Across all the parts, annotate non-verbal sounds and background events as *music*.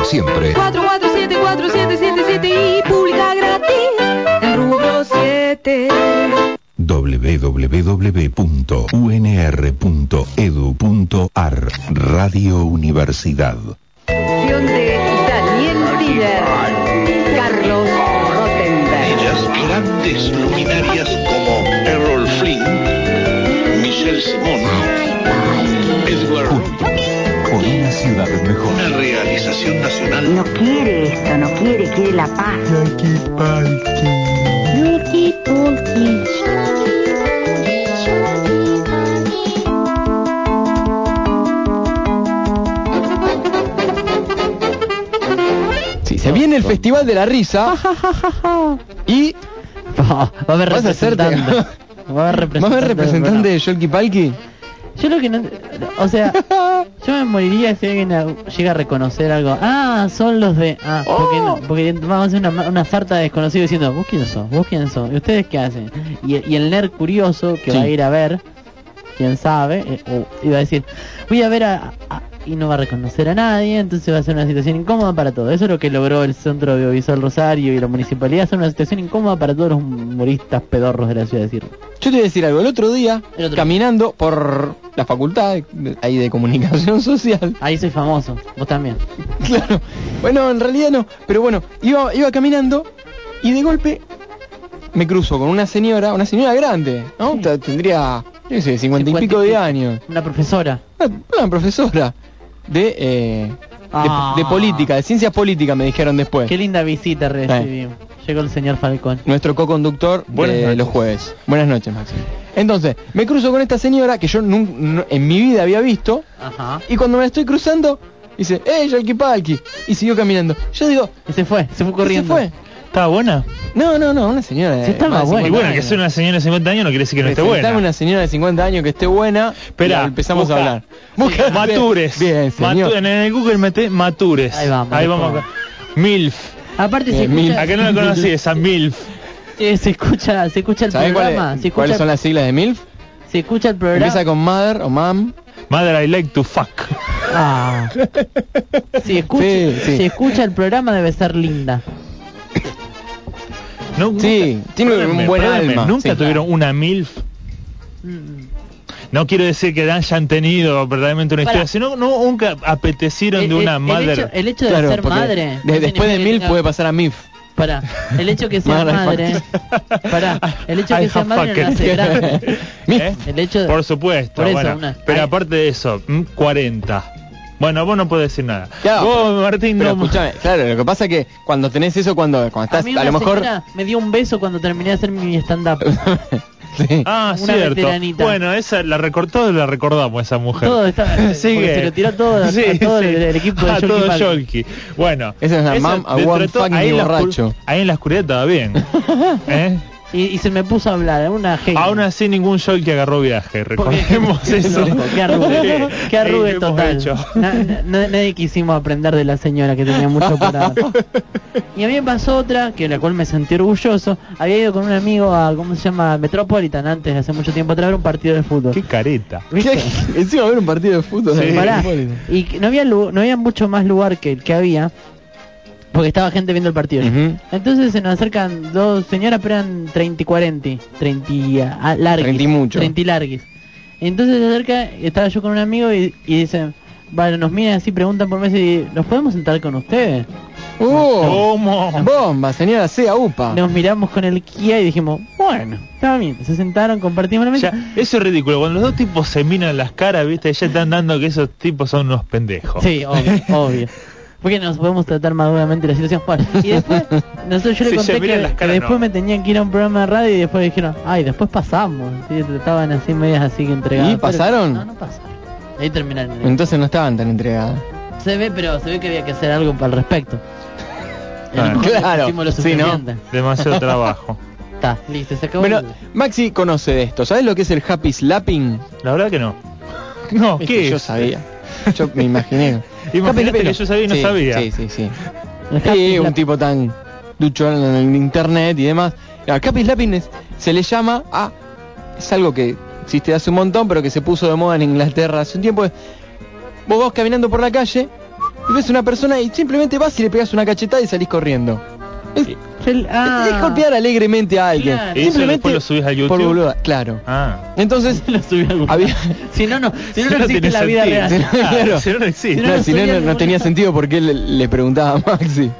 como siempre. 447-4777 y publica gratis en rubro 7. www.unr.edu.ar Radio Universidad. Canción de Daniel Tiller, Carlos Rottenberg. Ellas, grandes luminarias como Errol Flynn, Michelle Simon, Edward una ciudad mejor. una realización nacional. No quiere esto, no quiere, quiere la paz. Sí, se viene el Festival de la Risa y *laughs* Va a haber vas a hacerte... representante. Va a haber *laughs* ¿Va a haber representante de Yolki Palki? Yo lo que no... O sea, *laughs* yo me moriría si alguien a- llega a reconocer algo. Ah, son los de... Ah, porque no, porque vamos a hacer una, una sarta de desconocidos diciendo, ¿vos quién sos? ¿Vos quién sos? ¿Y ustedes qué hacen? Y, y el nerd curioso que Sí. va a ir a ver, quién sabe, eh, o iba a decir, voy a ver a, a- y no va a reconocer a nadie, entonces va a ser una situación incómoda para todos. Eso es lo que logró el Centro Audiovisual Rosario y la municipalidad, hacer una situación incómoda para todos los humoristas pedorros de la ciudad de Cirro. Yo te voy a decir algo. El otro día, El otro caminando por la facultad de- ahí de comunicación *laughs* social, Ahí soy famoso, vos también. *laughs* claro. Bueno, en realidad no, pero bueno, iba, iba caminando y de golpe me cruzo con una señora, una señora grande, ¿no? Sí. Tendría, yo sé, cincuenta y Cincuenta y pico de años. Una profesora. Una, una profesora de, eh, de- Ah. de política, de ciencias políticas me dijeron después. Qué linda visita recibimos. Llegó el señor Falcón. Nuestro co-conductor de noches. los jueves. Buenas noches, Máximo. Entonces, me cruzo con esta señora que yo en mi vida había visto Ajá. y cuando me la estoy cruzando dice, ¡eh, Yolki Palki! Y siguió caminando. Yo digo, Y se fue, se fue ¿qué corriendo. se fue? ¿Estaba buena? No, no, no, una señora de Sí, estaba buena. Y 50 bueno, que años. sea una señora de 50 años no quiere decir que no esté buena. una señora de 50 años que esté buena. Espera, y empezamos busca. a hablar. Busca- *laughs* Matures. Bien, señor. Matu- en el Google mete Matures. Ahí vamos, Ahí vamos. acá. MILF. Aparte se escucha, ¿A qué no la conocí? Esa MILF. eh, se escucha, se escucha el ¿Sabés programa, cuáles se escucha, cuáles son las siglas de MILF? se escucha el programa. Empieza con Mother o Mam. Mother, I like to fuck. Ah. *laughs* Si escucha, Sí, sí. si escucha el programa debe ser linda. No, Sí, nunca- tiene un buen alma, Nunca sí. tuvieron una MILF. Mm. No quiero decir que hayan tenido verdaderamente una Pará. historia, sino no, nunca apetecieron de una el hecho, el hecho de Claro, ser madre. de- no después de que MILF tenga- puede pasar a MIF. Pará, el hecho que sea Madre madre. Pará, el hecho de I que sea madre no hace. *laughs* ¿Eh? El hecho de. Por supuesto, Por eso, bueno, una- pero aparte de eso, mm, 40. Bueno, vos no podés decir nada. Claro, vos, Martín, Pero no... escúchame, claro, lo que pasa es que cuando tenés eso, cuando, cuando A estás, a, lo mejor... me dio un beso cuando terminé de hacer mi stand-up. *laughs* Sí. Ah, Una cierto. veteranita. Bueno, esa la recortó, la recordamos esa mujer. Todo está- *laughs* Sigue. se lo tiró todo a- *laughs* a todo el- el equipo de a Yolki todo. Yolki. Bueno, Esa es la mam a one todo, fucking ahí en la borracho. Ahí en la oscuridad estaba bien. ¿Eh? Y, y se me puso a hablar, una genia. Aún así ningún Yolki agarró viaje, recordemos *laughs* eso. Loco, qué arrugue, qué total. hecho. Na- na- nadie quisimos aprender de la señora que tenía mucho para. *laughs* Y a mí me pasó otra, que la cual me sentí orgulloso. Había ido con un amigo a, ¿cómo se llama? Metropolitan, antes, hace mucho tiempo atrás, a ver un partido de fútbol. Qué careta. ¿Viste? ¿Qué? Encima ver un partido de fútbol. Sí. Pará. Y que no había, lu- no había mucho más lugar que el que había, porque estaba gente viendo el partido. Entonces se nos acercan dos señoras, pero eran 30 y 40, 30 y a- larguis. 30 y mucho. 30 y larguis. Entonces se acerca, estaba yo con un amigo y, y dicen, bueno, nos miran así, preguntan por mí y ¿nos podemos sentar con ustedes? ¡Oh! ¿Cómo? Bomba, señora sea UPA. Nos miramos con el Kia y dijimos, bueno, está bien. Se sentaron, compartimos la mesa. Ya, eso es ridículo. Cuando los dos tipos se miran las caras, viste, ya están dando que esos tipos son unos pendejos. Sí, obvio, obvio. *laughs* Porque nos podemos tratar maduramente la situación. Bueno, *laughs* y después, nosotros yo le Sí, conté que, después no. me tenían que ir a un programa de radio y después dijeron, ay, después pasamos. Sí, estaban así medias así que entregadas. ¿Y pasaron? No, no pasaron. Ahí terminaron. Entonces no estaban tan entregadas. Se ve, pero se ve que había que hacer algo al respecto. Ah. El- Claro, lo sí, ¿no? Demasiado *laughs* trabajo. Está, listo, se acabó. Bueno, el- Maxi conoce de esto. ¿Sabes lo que es el happy slapping? La verdad que no. No, ¿qué Yo es? sabía. Yo me imaginé. *laughs* Imagínate que yo sabía y no Sí, sabía. Sí, sí, sí. Sí, un tipo tan ducho en el internet y demás. Happy slapping es- se le llama a... Es algo que existe hace un montón, pero que se puso de moda en Inglaterra hace un tiempo. Vos vas caminando por la calle y ves una persona y simplemente vas y le pegas una cachetada y salís corriendo. Es, ah. es golpear alegremente a alguien. Claro. ¿Y eso Simplemente después lo subís a Por YouTube? boluda, claro. Ah. Entonces, *laughs* Lo subí a había... *laughs* Si no, no, si no, Si no no existe la vida sentido. real. Claro. Ah, si no, no existe. Si no, No, lo si no, no, no tenía sentido porque le, le preguntaba a Maxi.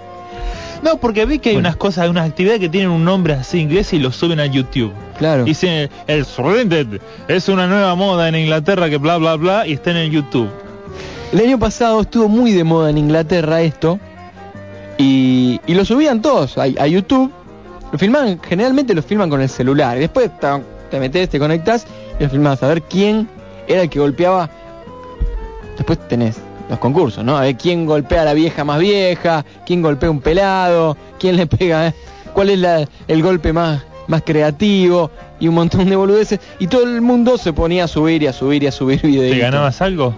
No, porque vi que hay unas cosas, unas actividades que tienen un nombre así inglés y lo suben a YouTube. Claro. Dicen, el Surrendered es una nueva moda en Inglaterra que bla bla bla y está en el YouTube. El año pasado estuvo muy de moda en Inglaterra esto. Y, y lo subían todos a, a YouTube. Lo filman, generalmente lo filman con el celular. Y después te metes, te conectas y lo filmas a ver quién era el que golpeaba. Después tenés los concursos, ¿no? A ver quién golpea a la vieja más vieja, quién golpea a un pelado, quién le pega, eh, cuál es la- el golpe más, más creativo y un montón de boludeces. Y todo el mundo se ponía a subir y a subir y a subir videos. ¿Te ganabas algo?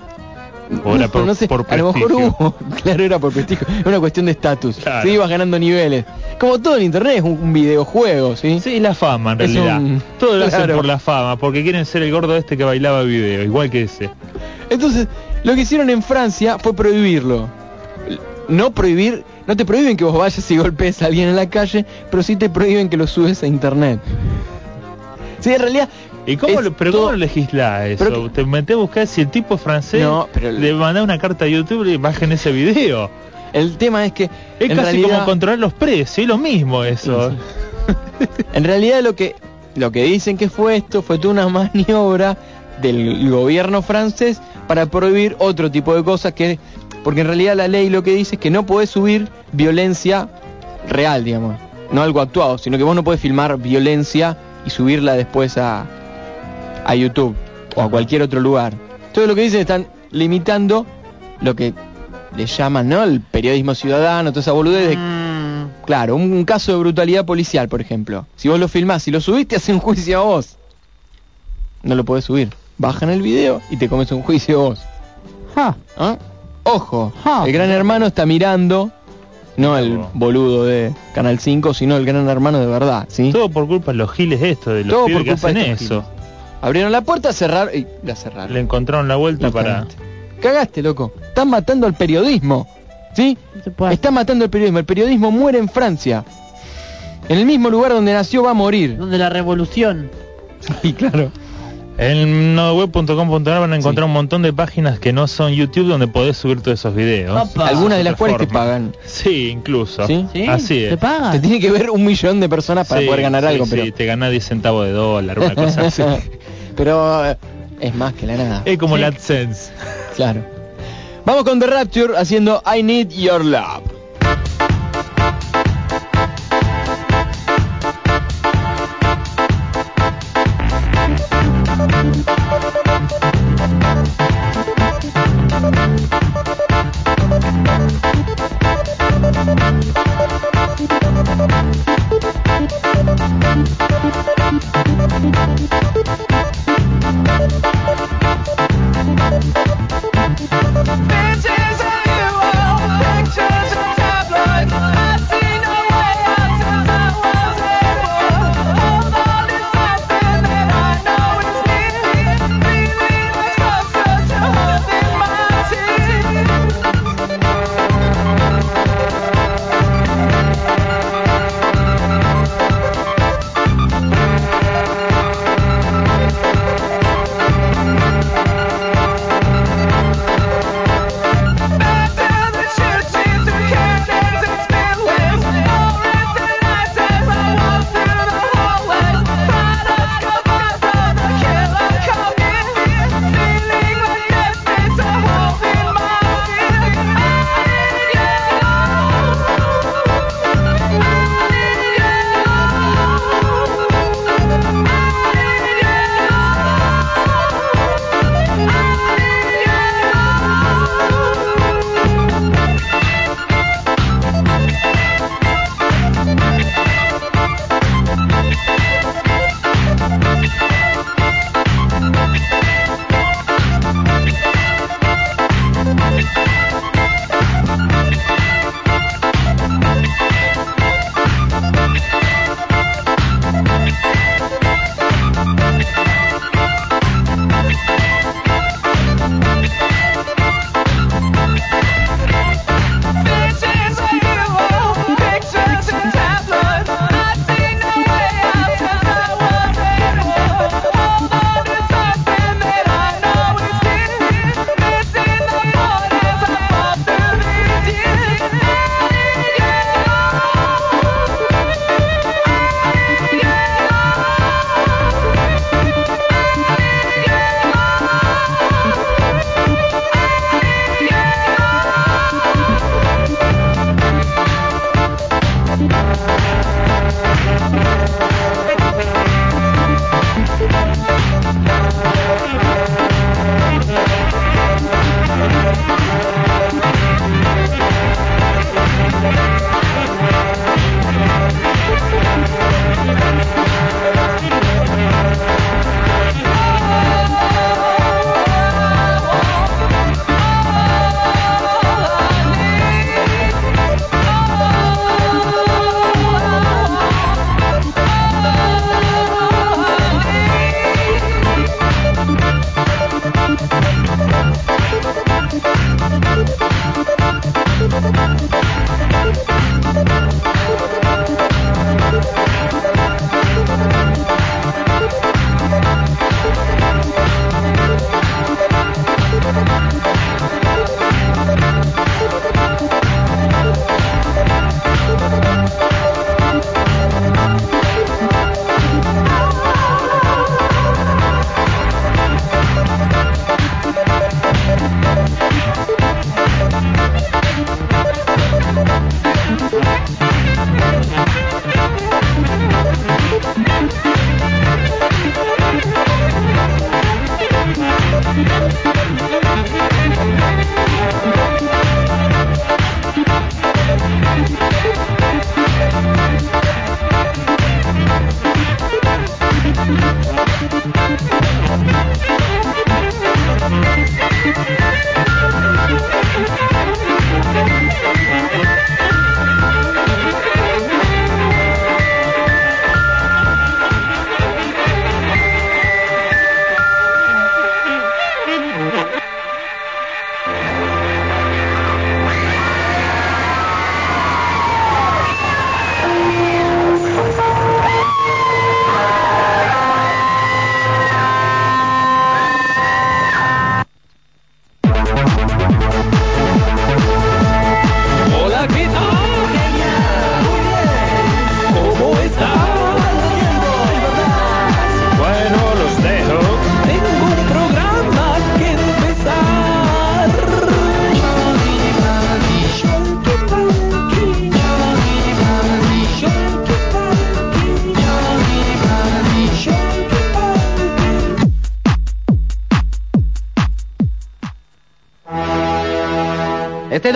¿O era por, no sé, por a lo mejor prestigio? hubo, *laughs* claro, era por prestigio, era una cuestión de estatus. Claro. Sí, ibas ganando niveles. Como todo en internet es un, un videojuego, ¿sí? Sí, la fama en Es realidad. un- Todo lo hacen claro. por la fama, porque quieren ser el gordo este que bailaba video, igual que ese. Entonces, lo que hicieron en Francia fue prohibirlo. No prohibir, no te prohíben que vos vayas y golpees a alguien en la calle, pero sí te prohíben que lo subes a internet. Sí, en realidad ¿Y cómo lo, pero todo- cómo lo legislás eso? Pero que- Te metés a buscar si el tipo es francés, No, pero- le mandás una carta a YouTube y bajen ese video. el tema es que Es en casi realidad, como controlar los precios, es lo mismo eso. en realidad lo que lo que dicen que fue esto fue toda una *laughs* maniobra del gobierno francés para prohibir otro tipo de cosas que porque en realidad la ley lo que dice es que no podés subir violencia real, digamos, no algo actuado, sino que vos no podés filmar violencia y subirla después a a YouTube o a cualquier otro lugar. Todo lo que dicen están limitando lo que le llaman, ¿no? El periodismo ciudadano, toda esa boludez de Mm, Claro, un, un caso de brutalidad policial, por ejemplo. Si vos lo filmás y lo subís, te *laughs* hacen juicio a vos. No lo podés subir. Bajan el video y te comes un juicio vos. ja. ¿Ah? Ojo, Ja. el gran hermano está mirando, no el boludo de Canal 5, sino el gran hermano de verdad, ¿sí? Todo por culpa de los giles esto, de los Todo pibes por que culpa de hacen estos eso. Abrieron la puerta, cerraron y la cerraron. Le encontraron la vuelta para... cagaste. Loco. Están matando al periodismo. ¿Sí? No se puede Está matando el periodismo. El periodismo muere en Francia. En el mismo lugar donde nació va a morir. Donde la revolución. *laughs* Sí, claro. En nodoweb.com.ar van a encontrar Sí. un montón de páginas que no son YouTube donde podés subir todos esos videos. Opa. Algunas de las cuales te pagan. Sí, incluso. ¿Sí? ¿Sí? Así ¿Te es. pagan? Te tiene que ver un millón de personas para Sí, poder ganar sí, algo, sí, pero... te ganás 10 centavos de dólar, una cosa *laughs* así. Pero eh, es más que la nada. es como Sí. la AdSense. Claro. Vamos con The Rapture haciendo I Need Your Love. This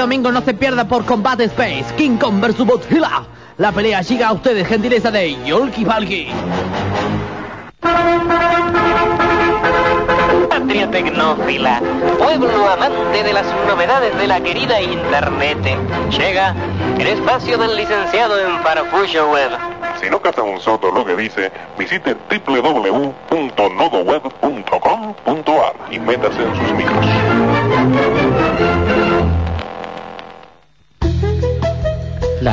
domingo no se pierda por Combat Space, King Kong vs. Godzilla. La pelea llega a ustedes, gentileza de Yolki Palki. Patria tecnófila, pueblo amante de las novedades de la querida Internet. Llega el espacio del licenciado en Farfullo Web. Si no capta un soto lo que dice, visite www.nodoweb.com.ar y métase en sus micros.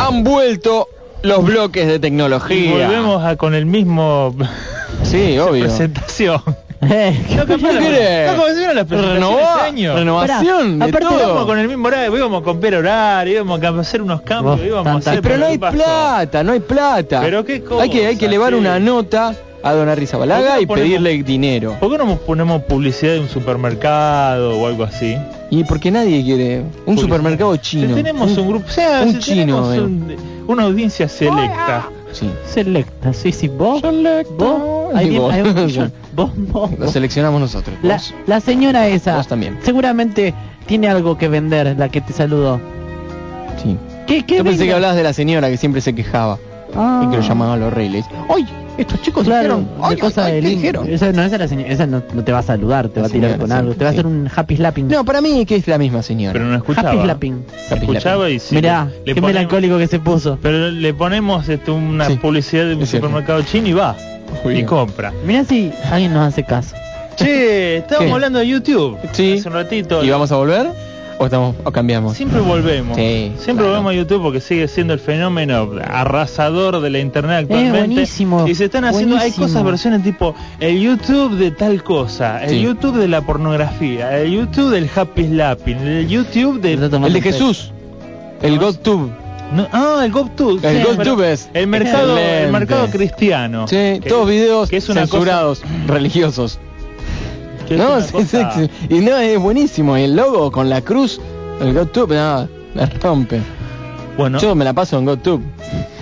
Han vuelto los bloques de Y tecnología. volvemos a, con el mismo *laughs* Sí, *laughs* obvio. presentación. Eh, No, ¿Qué querés? No, las presentaciones Renovó- de año. renovación de Aparte todo. íbamos con el mismo horario, íbamos a cambiar horario, íbamos a hacer unos cambios, Vos, íbamos a hacer... Pero no hay plata, no hay plata. Pero qué Hay que, hay que elevar sí. una nota a Don ¿Por Arrizabalaga qué y ponemos- pedirle dinero. ¿Por qué no ponemos publicidad de un supermercado o algo así? Y porque nadie quiere un Publicidad. supermercado chino. tenemos un grupo, o sea, un chino, tenemos eh. un- una audiencia selecta. Sí. Selecta, sí, sí, vos. Selecta. Vos, vos. hay un millón. *laughs* vos, vos, Lo seleccionamos nosotros. La, señora esa Vos también. seguramente tiene algo que vender, la que te saludó. Sí. ¿Qué, qué Yo pensé que hablabas de la señora que siempre se quejaba Ah. y que lo llamaban los reyes. ¡Ay! Estos chicos Claro, dijeron. de ¡Ay, cosa ay, de ¿qué lim- dijeron? Esa no, esa es la señora, esa no, no te va a saludar, te La va a tirar señora, con sí, algo, te va a hacer un happy slapping. No, para mí que es la misma señora. Pero no escuchaba. happy slapping. Happy escuchaba y sí. Mirá, le qué ponemos- melancólico que se puso. Pero le ponemos este, una Sí, publicidad de un supermercado chino y va. Y compra. Mirá si alguien nos hace caso. Che, estábamos ¿Qué? hablando de YouTube. Sí. Hace un ratito. ¿Y vamos a volver? ¿O, estamos, o cambiamos? Siempre volvemos. Sí, Siempre claro. volvemos a YouTube porque sigue siendo el fenómeno arrasador de la internet actualmente. buenísimo, Y se están haciendo, buenísimo. hay cosas, versiones tipo el YouTube de tal cosa, el Sí. YouTube de la pornografía, el YouTube del happy slapping, el YouTube de... El de. Jesús. El GodTube. No, ah, el GoTube. El Sí, es el mercado, el mercado cristiano. Sí, Que- todos videos que es una censurados, religiosos. cosa- No, una sí, cosa- sí, sí. y no, es buenísimo. Y el logo con la cruz, el GodTube, no, me rompe. Bueno, Yo me la paso en GodTube.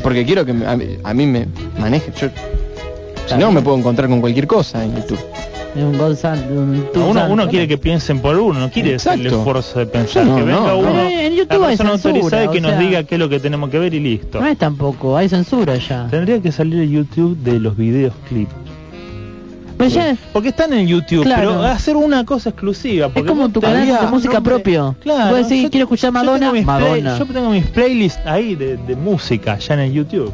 Porque quiero que me- a, mí, a mí me maneje. Yo, si no, me puedo encontrar con cualquier cosa en YouTube. Es un un uno, uno quiere que piensen por uno, no quiere el esfuerzo de pensar. No, que venga no, uno, no. En YouTube la hay persona censura, autorizada y que nos sea- diga qué es lo que tenemos que ver y listo. No es tampoco, hay censura ya. Tendría que salir el YouTube de los videos clip. Pero ya Porque están en YouTube, Claro. pero hacer una cosa exclusiva. es como tu canal de música nombre- propio. Claro. Decís, yo- quiero escuchar yo Madonna, tengo mis play- Madonna. yo tengo mis playlists ahí de, de música ya en el YouTube.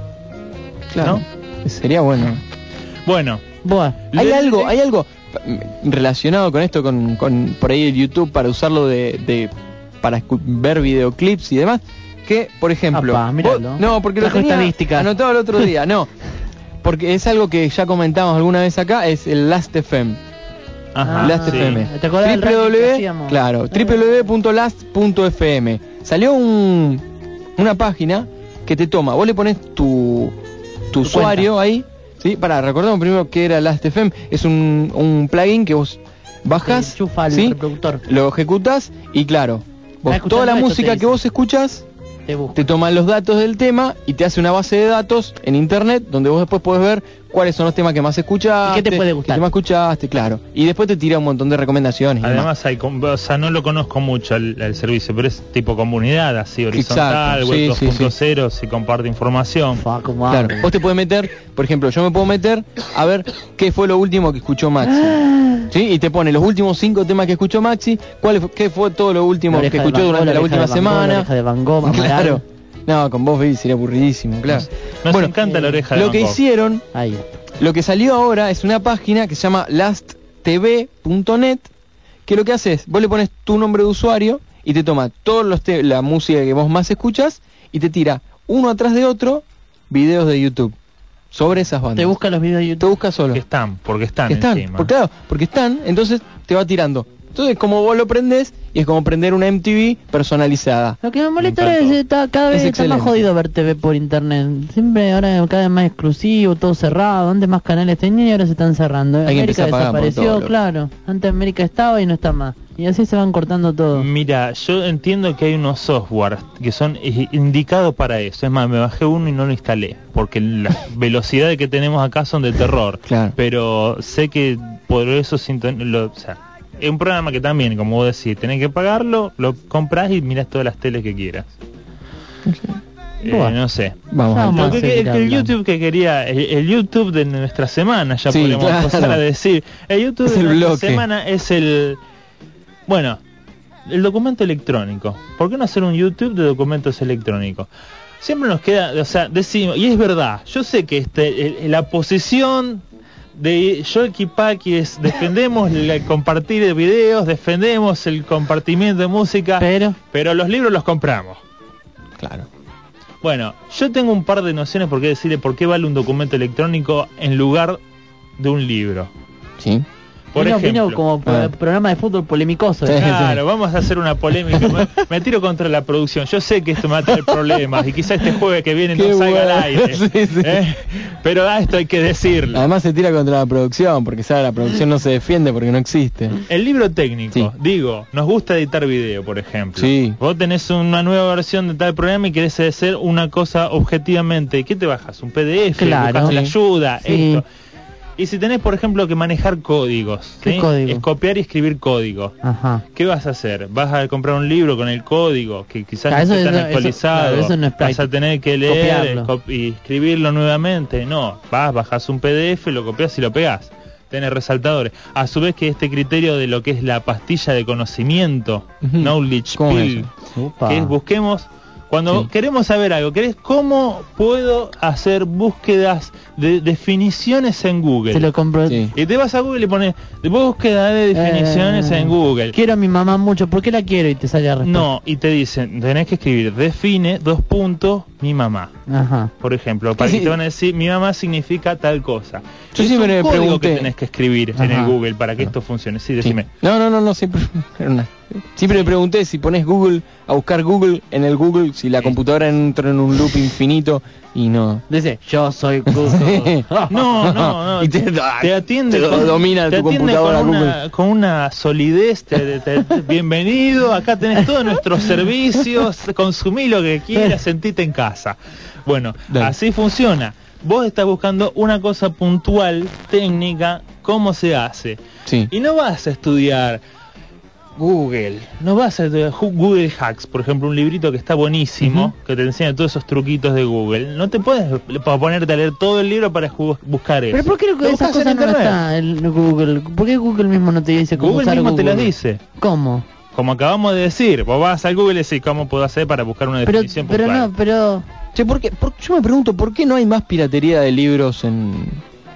Claro. Sería bueno. Bueno, Buah. Hay algo, hay algo relacionado con esto, con, con por ahí el YouTube para usarlo de, de- para escu- ver videoclips y demás. Que, por ejemplo, míralo. vos- no, porque lo tenía estadísticas. anotado el otro día, no, *laughs* porque es algo que ya comentamos alguna vez acá, es el Last FM. ajá, Last sí. FM. ¿Te www, claro, Eh. www.last.fm. Salió un, una página que te toma, vos le pones tu, tu usuario ahí, ¿sí? Para, recordemos primero que era Last.fm, es un, un plugin que vos bajas, ¿sí? reproductor. lo ejecutas y claro, vos toda la música que vos escuchás Te te toma los datos del tema y te hace una base de datos en internet donde vos después podés ver cuáles son los temas que más escuchaste, ¿Y qué te puede gustar? qué más escuchaste, claro. Y después te tira un montón de recomendaciones. Además hay, o sea, no lo conozco mucho el, el servicio, pero es tipo comunidad, así horizontal, web sí, sí, 2.0, si comparte información. Claro, vos te puedes meter, por ejemplo, yo me puedo meter a ver qué fue lo último que escuchó Maxi. ¿Sí? Y te pone los últimos cinco temas que escuchó Maxi, cuál fue, qué fue todo lo último La que escuchó Van durante la, última de Van Gogh, La semana. oreja de Van Gogh. *laughs* Claro. No, con vos veis sería aburridísimo, claro. Nos encanta la oreja de Lo Van que Gogh. hicieron, Ahí. lo que salió ahora es una página que se llama lasttv.net, que lo que hace es, vos le pones tu nombre de usuario y te toma todos los te- la música que vos más escuchas y te tira uno atrás de otro videos de YouTube sobre esas bandas. Te busca los videos de Te YouTube. busca solo. Que están, porque están, Que están, encima. porque, claro, porque están, entonces te va tirando. Entonces como vos lo prendés y es como prender una MTV personalizada. Lo que me molesta Me es está, cada vez Es está más jodido ver TV por internet. Siempre ahora cada vez más exclusivo, todo cerrado. Antes más canales tenían y ahora se están cerrando. Hay América desapareció, claro. Antes América estaba y no está más. Y así se van cortando todo. Mira, yo entiendo que hay unos software que son indicados para eso. Es más, me bajé uno y no lo instalé, porque las *laughs* velocidades que tenemos acá son de terror. Claro. Pero sé que por eso lo, o sea, Es un programa que también, como vos decís, tenés que pagarlo, lo compras y mirás todas las teles que quieras. Eh, no sé. Vamos que- el. YouTube que quería, el, el YouTube de nuestra semana, ya Sí, podemos claro. pasar a decir. El YouTube Es de el nuestra bloque. semana es el, bueno, el documento electrónico. ¿Por qué no hacer un YouTube de documentos electrónicos? Siempre nos queda, o sea, decimos, y es verdad, yo sé que este, el- la posición de Joel Kipaki es defendemos el compartir de videos, defendemos el compartimiento de música, Pero, pero los libros los compramos. Claro. Bueno, yo tengo un par de nociones por qué decirle por qué vale un documento electrónico en lugar de un libro. Sí. Por vino, ejemplo, vino como Ah. programa de fútbol polemicoso. Sí. ¿eh? Claro, vamos a hacer una polémica. *laughs* Me, tiro contra la producción. Yo sé que esto me va a traer problemas y quizá este jueves que viene Qué no salga bueno. al aire. *laughs* Sí, sí. ¿eh? Pero a esto hay que decirlo. Además se tira contra la producción, porque sabe, la producción no se defiende porque no existe. El libro técnico, Sí. digo, nos gusta editar video, por ejemplo. Sí. Vos tenés una nueva versión de tal programa y querés hacer una cosa objetivamente. ¿Qué te bajas? ¿Un PDF? Claro. ¿Buscas la ayuda? Sí. Esto. Y si tenés, por ejemplo, que manejar códigos, ¿Qué ¿sí? código? es copiar y escribir código. Ajá. ¿Qué vas a hacer? ¿Vas a comprar un libro con el código que quizás Claro, no esté tan eso- eso- actualizado? claro, eso no es ¿Vas a tener que leer cop- y escribirlo nuevamente? No, vas, bajas un PDF, lo copias y lo pegás. Tenés resaltadores. A su vez que este criterio de lo que es la pastilla de conocimiento, knowledge ¿Cómo es pill, que es busquemos cuando Sí. queremos saber algo, ¿querés cómo puedo hacer búsquedas de definiciones en Google? Se lo compró. Sí. Y te vas a Google y pones búsqueda de definiciones Eh, en Google. Quiero a mi mamá mucho. ¿Por qué la quiero? Y te sale la. No, y te dicen, tenés que escribir define dos puntos mi mamá. Ajá. Por ejemplo, para Sí. que te van a decir mi mamá significa tal cosa. Yo Es siempre un me código pregunté- que tenés que escribir en el Google para que esto funcione. Sí, Sí. decime. No, no, no, no, siempre, siempre me pregunté si pones Google a buscar Google en el Google, si la Sí. computadora entra en un loop infinito y no. Dice, yo soy. *laughs* No, no, no. Y te- te atiende te con, domina te tu atiende computadora con una, Google. con una solidez. te- bienvenido, acá tenés todos nuestros servicios. Consumí lo que quieras, sentite en casa. Bueno, Dale. así funciona. Vos estás buscando una cosa puntual, técnica, cómo se hace. Sí. Y no vas a estudiar Google, no vas a Google Hacks, por ejemplo, un librito que está buenísimo, que te enseña todos esos truquitos de Google. No te puedes ponerte a leer todo el libro para buscar eso. Pero ¿por qué Lo esas cosas no está en Google? ¿Por qué Google mismo no te dice cómo Google usar mismo te las dice. ¿Cómo? Como acabamos de decir, vos vas al Google y decís cómo puedo hacer para buscar una Pero, definición pero no, pero... Che, ¿por qué? por- yo me pregunto, ¿por qué no hay más piratería de libros en,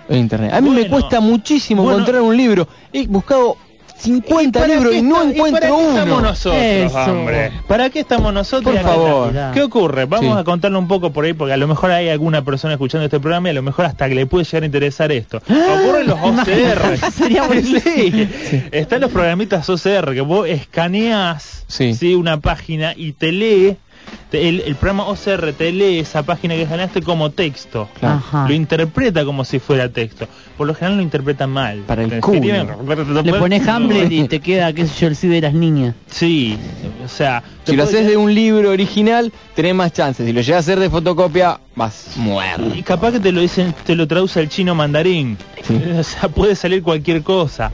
en internet? A mí me cuesta muchísimo bueno. encontrar un libro. He buscado 50 para libros y no encuentro para qué estamos uno. nosotros, Eso. hombre? ¿Para qué estamos nosotros? Por favor. ¿Qué ocurre? Vamos Sí. a contarlo un poco por ahí, porque a lo mejor hay alguna persona escuchando este programa y a lo mejor hasta que le puede llegar a interesar esto. Ocurren los OCR. *laughs* Sería sí. Están los programitas OCR que vos escaneás Sí. ¿sí? una página y te lee. Te- el, el programa OCR te lee esa página que escaneaste como texto. Claro. Lo interpreta como si fuera texto. Por lo general lo interpreta mal. Para el culo. Le pones Hamlet y te queda, qué sé yo, el sí de las niñas. Sí, o sea, Si lo haces de un libro original, tenés más chances. Si lo llegas a hacer de fotocopia, vas muerto. y capaz que te lo dicen, te lo traduce al chino mandarín. Sí. *laughs* O sea, puede salir cualquier cosa.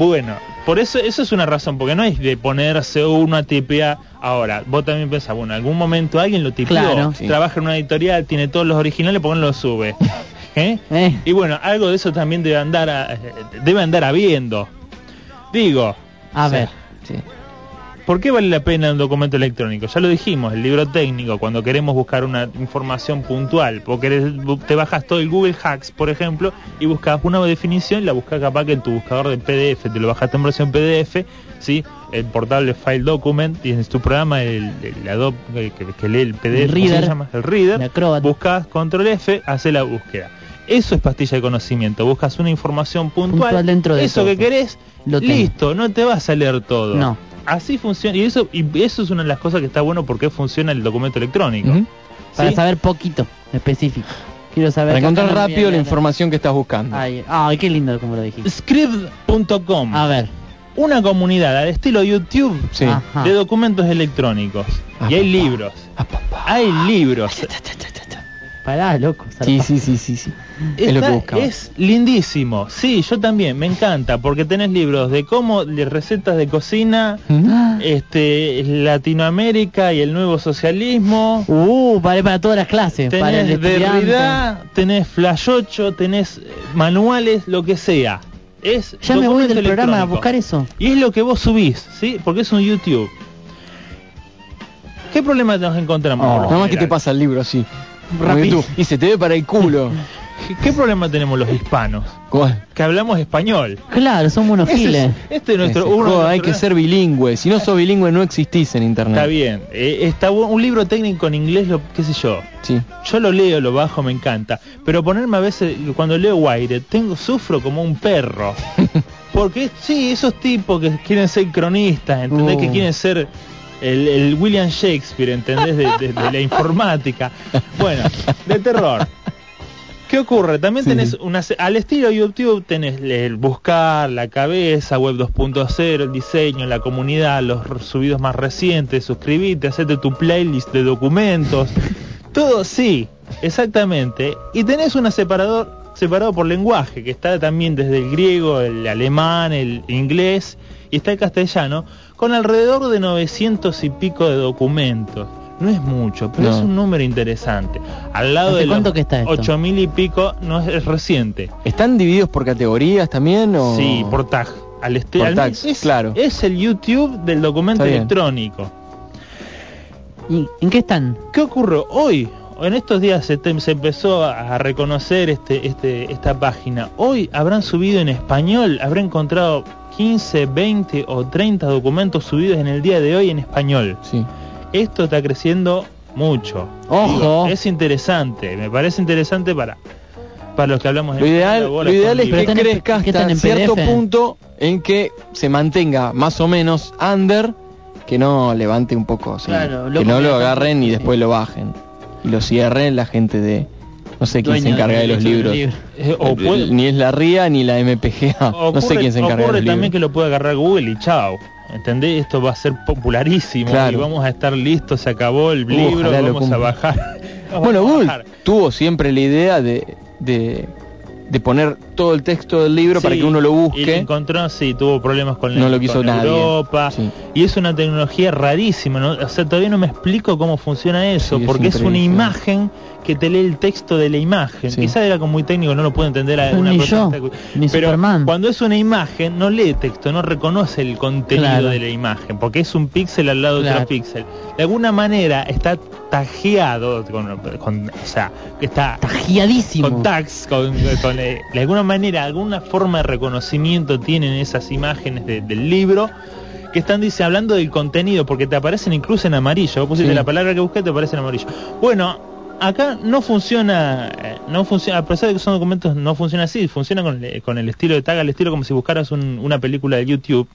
Bueno, por eso eso es una razón, porque no es de ponerse uno a tipear. Ahora, vos también pensás, bueno, en algún momento alguien lo tipeó, Claro. Sí. trabaja en una editorial, tiene todos los originales, ¿por qué no lo sube? *laughs* ¿Eh? Eh. Y bueno, algo de eso también debe andar a- debe andar habiendo. Digo, A o sea, ver. Sí. ¿Por qué vale la pena un documento electrónico? Ya lo dijimos, el libro técnico, cuando queremos buscar una información puntual, porque te bajas todo el Google Hacks, por ejemplo, y buscas una definición, la buscas capaz que en tu buscador de PDF, te lo bajaste en versión PDF, ¿sí? El portable File Document, y en tu programa, el, el Adobe que, lee el PDF, El ¿cómo se Reader. llama? El Reader, buscas Control F, hace la búsqueda. Eso es pastilla de conocimiento, buscas una información puntual, Puntual dentro de eso todo. que querés, Lo listo, no te vas a leer todo. No. Así funciona, y eso, y eso es una de las cosas que está bueno porque funciona el documento electrónico. Para ¿sí? saber poquito, específico. Quiero saber... Para encontrar rápido la información que estás buscando. Ay, ay, qué lindo como lo dijiste. Scribd.com, A ver. una comunidad al estilo YouTube Sí. De documentos electrónicos. Ah, y hay papá. libros. Ah. Hay libros. Pará, loco. Sí, sí, sí, sí, sí. Es lo que buscaba. es lindísimo. Sí, yo también, me encanta, porque tenés libros de cómo, de recetas de cocina, este, Latinoamérica y el nuevo socialismo. Uh, vale para todas las clases. para el Tenés. Derrida, tenés Flash 8, tenés manuales, lo que sea. Es Ya me voy del programa a buscar eso. Y es lo que vos subís, ¿sí? Porque es un YouTube. ¿Qué problema nos encontramos? lo Nada más que te pasa el libro así. Rápido. Y se te ve para el culo. ¿Qué- ¿Qué problema tenemos los hispanos? ¿Cuál? Que hablamos español. Claro, somos unos giles. es- este es nuestro... Ese, uno hay que ser bilingüe. Si no sos bilingüe no existís en internet. Está bien. Eh, está un libro técnico en inglés, lo, qué sé yo. Sí. Yo lo leo, lo bajo, me encanta. Pero ponerme a veces, cuando leo Wire, tengo, sufro como un perro. *laughs* Porque sí, esos tipos que quieren ser cronistas, ¿entendés? Oh. Que quieren ser el, el William Shakespeare, ¿entendés? De, de- de la informática. Bueno, de terror. ¿Qué ocurre? También Sí. tenés una al estilo YouTube tenés el buscar, la cabeza, web 2.0, el diseño, la comunidad, los subidos más recientes, suscribite, hacete tu playlist de documentos. Todo sí, exactamente. Y tenés una separador separado por lenguaje, que está también desde el griego, el alemán, el inglés y está el castellano, con alrededor de 900 y pico de documentos. No es mucho, pero No. es un número interesante. Al lado ¿Hace de los cuánto que está esto? 8000 y pico no es, es reciente. ¿Están divididos por categorías también o...? Sí, por tag. Al este- Por al- tags, es, claro. Es el YouTube del documento electrónico. ¿Y en qué están? ¿Qué ocurrió hoy? En estos días se, te- se empezó a reconocer este, este, esta página. Hoy habrán subido en español, habrán encontrado 15, 20 o 30 documentos subidos en el día de hoy en español. Sí. Esto está creciendo mucho. Ojo. es interesante, me parece interesante para, para los que hablamos Lo ideal, lo ideal es que están en- crezca ¿qué están hasta en cierto PDF? punto en que se mantenga más o menos under, que no levante un poco, sí. Claro, que no lo agarren y después lo bajen. Y lo cierren la gente de... No sé quién se encarga de los libros. Eh, o El- puede- Ni es la RIA ni la MPGA. no sé quién se encarga de los también libros. que lo puede agarrar Google y chao. ¿Entendés? Esto va a ser popularísimo Claro. y vamos a estar listos, se acabó el libro, Ojalá lo vamos a bajar. *laughs* vamos Bueno, a Google tuvo siempre la idea de, de, de poner todo el texto del libro para que uno lo Y busque. encontró, sí, tuvo problemas con, No la- lo quiso con nadie. Europa. Sí. Y es una tecnología rarísima, ¿no? O sea, todavía no me explico cómo funciona eso, Sí, porque es, una imagen que te lee el texto de la imagen. Sí. Quizás era como muy técnico, no lo puedo entender a una ni persona yo, ni Pero Superman. cuando es una imagen, no lee texto, no reconoce el contenido Claro. de la imagen, porque es un píxel al lado de otro píxel. De alguna manera está tajeado, con, con- o sea, está Tajiadísimo. con tags, con, con, eh, de alguna manera, alguna forma de reconocimiento tienen esas imágenes de- del libro que están dice hablando del contenido porque te aparecen incluso en amarillo. Vos pusiste Sí. la palabra que busqué te aparece en amarillo. Bueno, acá no funciona, eh, no funciona, a pesar de que son documentos, no funciona así, funciona con el, con el estilo de tag, al estilo como si buscaras un- una película de YouTube.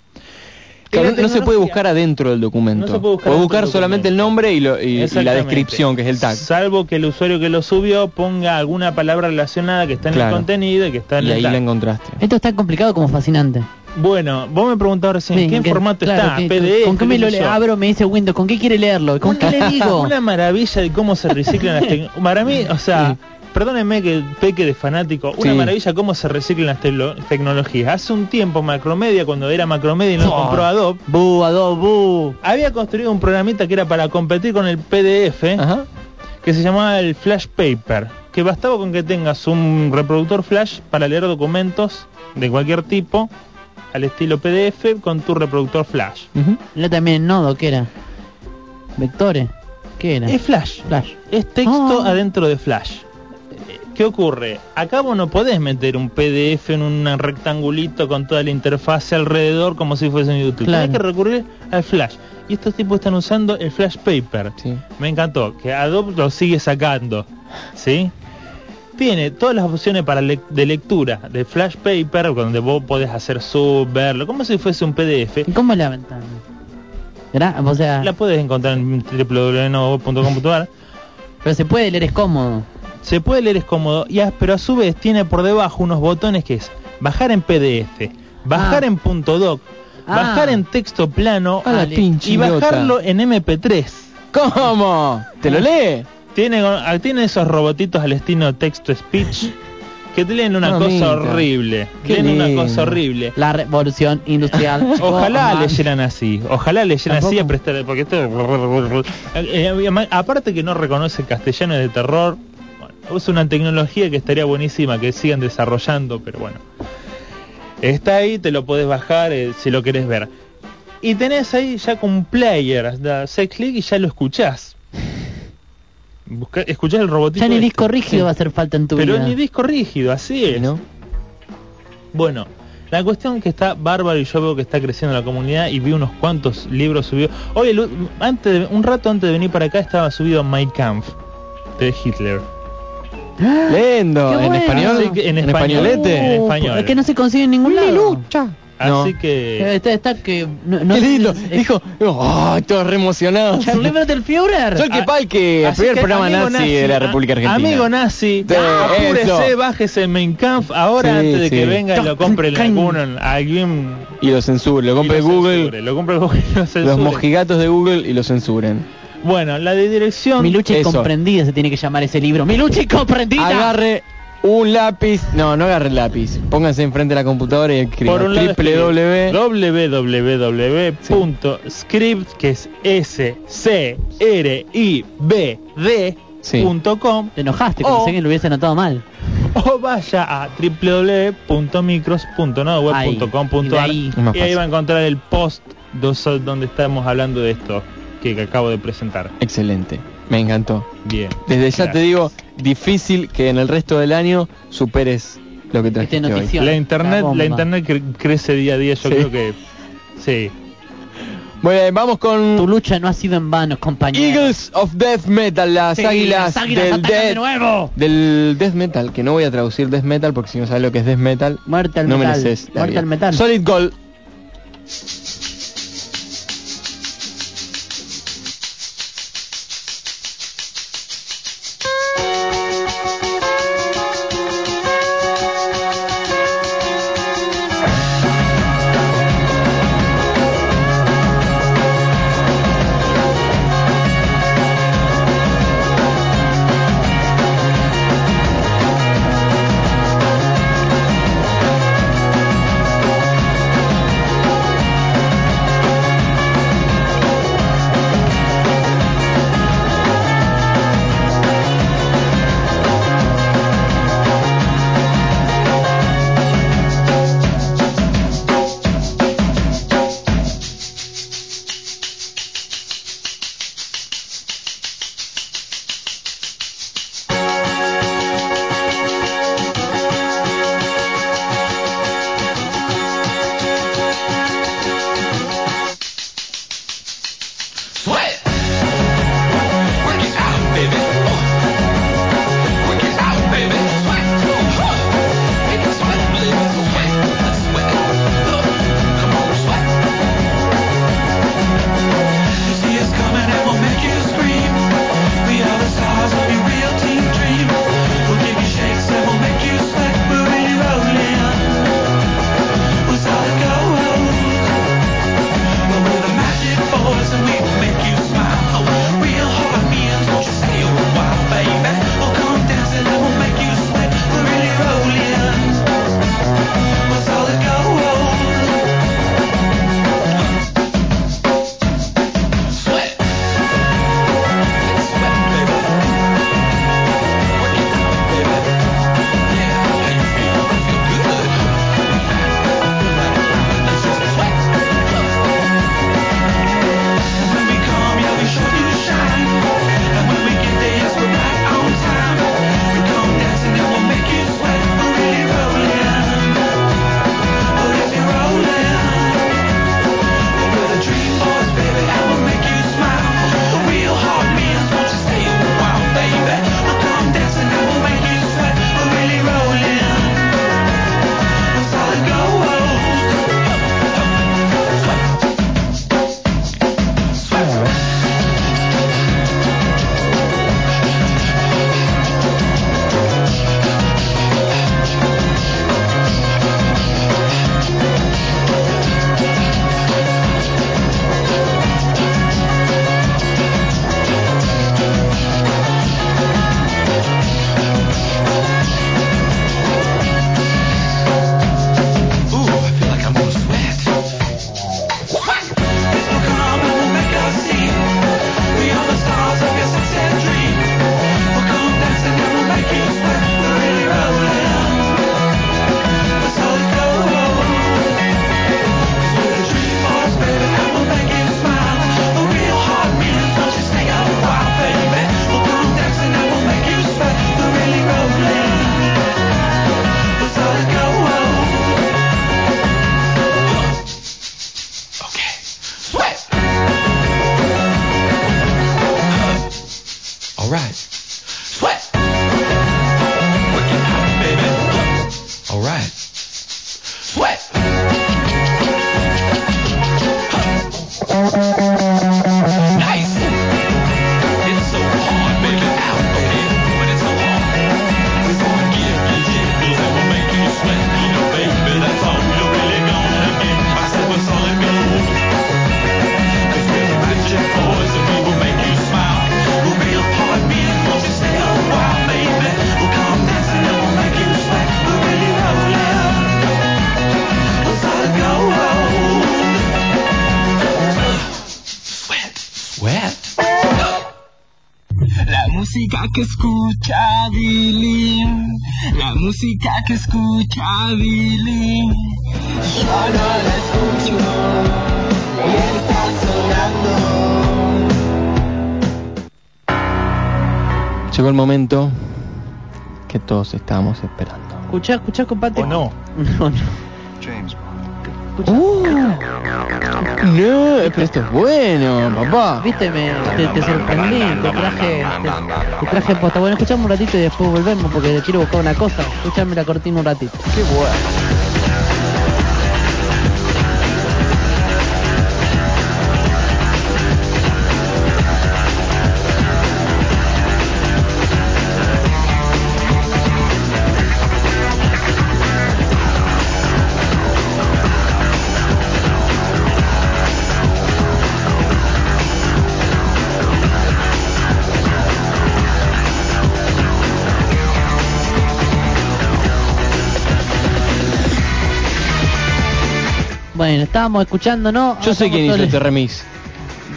Claro, no, no se puede buscar adentro del documento. No se puede buscar Puede buscar solamente el nombre y, lo- y- y la descripción, que es el tag. Salvo que el usuario que lo subió ponga alguna palabra relacionada que está en Claro. el contenido y que está en Y el ahí tag. la encontraste. Esto es tan complicado como fascinante. Bueno, vos me preguntabas recién, Sí, ¿qué que- formato claro, está? que- PDF. ¿Con qué me lo le abro? Me dice Windows. ¿Con qué quiere leerlo? ¿Con qué le digo? *laughs* Una maravilla de cómo se reciclan las tecnologías. Para mí, o sea, Sí. perdónenme que peque de fanático, una Sí. maravilla cómo se reciclan las tecnologías. Hace un tiempo Macromedia, cuando era Macromedia y no Oh. compró Adobe, Bu, Adobe, bu. había construido un programita que era para competir con el PDF, Ajá. que se llamaba el Flash Paper, que bastaba con que tengas un reproductor Flash para leer documentos de cualquier tipo, al estilo PDF, con tu reproductor Flash. Ujú. Yo también Nodo, ¿qué era? Vectores. ¿Qué era? Es Flash. Flash. Es texto Ah. adentro de Flash. Eh, ¿Qué ocurre? Acá vos no podés meter un PDF en un rectangulito con toda la interfase alrededor como si fuese en YouTube. Claro. Tenés que recurrir al Flash. Y estos tipos están usando el Flash Paper. Sí. Me encantó, que Adobe lo sigue sacando. ¿Sí? Tiene todas las opciones para lec- de lectura de Flash Paper, donde vos podés hacer sub, verlo, como si fuese un PDF. ¿Y cómo la ventana? O sea, La puedes encontrar en www.novo.com.ar. pero se puede leer, es cómodo. Se puede leer es cómodo, y a- pero a su vez tiene por debajo unos botones que es bajar en PDF, bajar Ah. en punto .doc, Ah. bajar en texto plano A la Dale. pinche y bajarlo en MP3. ¿Cómo? ¿Te lo lee? Tiene, tiene esos robotitos al estilo text to speech *laughs* que te leen una cosa horrible. Qué Leen una cosa horrible. La revolución industrial. *laughs* Ojalá Oh, leyeran así, ojalá leyeran así a Tampoco. prestar, porque esto Eh, eh, aparte que no reconoce el castellano de terror, bueno, es una tecnología que estaría buenísima que sigan desarrollando, pero bueno. Está ahí, te lo podés bajar eh, si lo querés ver. Y tenés ahí ya con un player, da haces clic y ya lo escuchás. Busca, escuchás el robotito. Ya ni este. disco rígido Sí. va a hacer falta en tu Pero vida. ni disco rígido, así es. ¿no? Bueno, la cuestión que está bárbaro y yo veo que está creciendo la comunidad y vi unos cuantos libros subidos. Hoy, el u- antes de- un rato antes de venir para acá estaba subido My Kampf de Hitler. *gasps* Lendo, Qué en bueno. español, en en español. españolete. En español. Es que no se consigue en ningún lado. No. Así que Está, está que no, no Qué lindo. es- Dijo, ¡ay, todo re emocionado! Libro del Führer. Yo el que pal que el primer que, programa amigo nazi, de la República Argentina. Amigo nazi, Sí, apúrese, eso. bájese Mein Kampf ahora Sí, antes de que sí. venga y lo compre en alguno, en alguien Y lo censure, lo compre lo Google, censure, lo compre Google y lo los censure. mojigatos de Google y lo censuren. Bueno, la de dirección Mi lucha incomprendida se tiene que llamar ese libro. Mi lucha incomprendida. Agarre un lápiz, no, no agarre el lápiz. Pónganse enfrente de la computadora y escriba Por un www.script que es s c r i b d Sí. punto com Te enojaste, Oh. pensé que lo hubiese anotado mal. o vaya a www.micros.noweb.com.ar Ahí, y y ahí va a encontrar el post dos- donde estamos hablando de esto que acabo de presentar. Excelente, me encantó. Bien. Desde ya te digo, difícil que en el resto del año superes lo que trajiste Este hoy. La internet, la internet cre- crece día a día, yo Sí. creo que sí. Bueno, vamos Tu con lucha no ha sido en vano, compañero. Eagles of Death Metal, las Sí, águilas, las águilas del, de death, nuevo. del Death Metal, que no voy a traducir Death Metal porque si no sabes lo que es Death Metal, Muerte al no me metal. lo sé. Muerte al metal. Solid Gold. Escucha Billy, la música que escucha Billy, yo no la escucho y está sonando. Llegó el momento que todos estábamos esperando. Escuchá, escuchá, compadre. ¿O no? *laughs* No, no. Uh, no, pero esto es bueno, papá. Viste, me, te, te sorprendí, te traje, te, te traje posta. Bueno, escuchame un ratito y después volvemos porque quiero buscar una cosa. Escuchame la cortina un ratito. Qué bueno. Bueno, estábamos escuchando, ¿no? Yo sé quién hizo este remix.